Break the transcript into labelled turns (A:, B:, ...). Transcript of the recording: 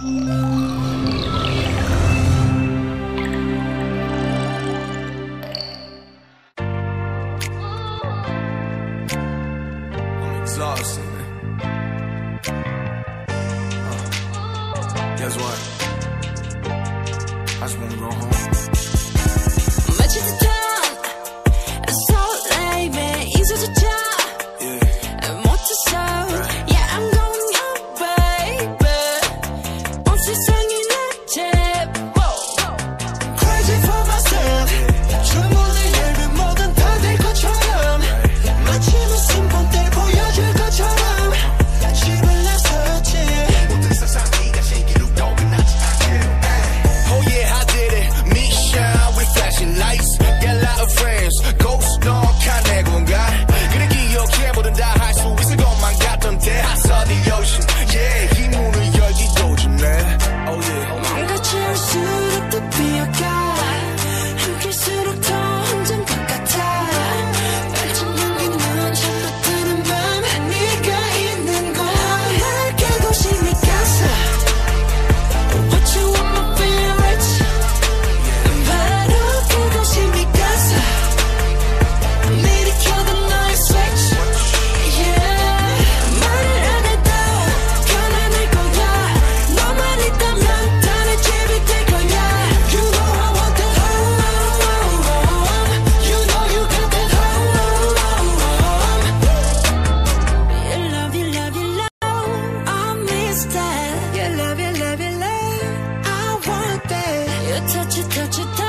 A: Uh, guess what? I just wanna go home.
B: This is Got
C: your time.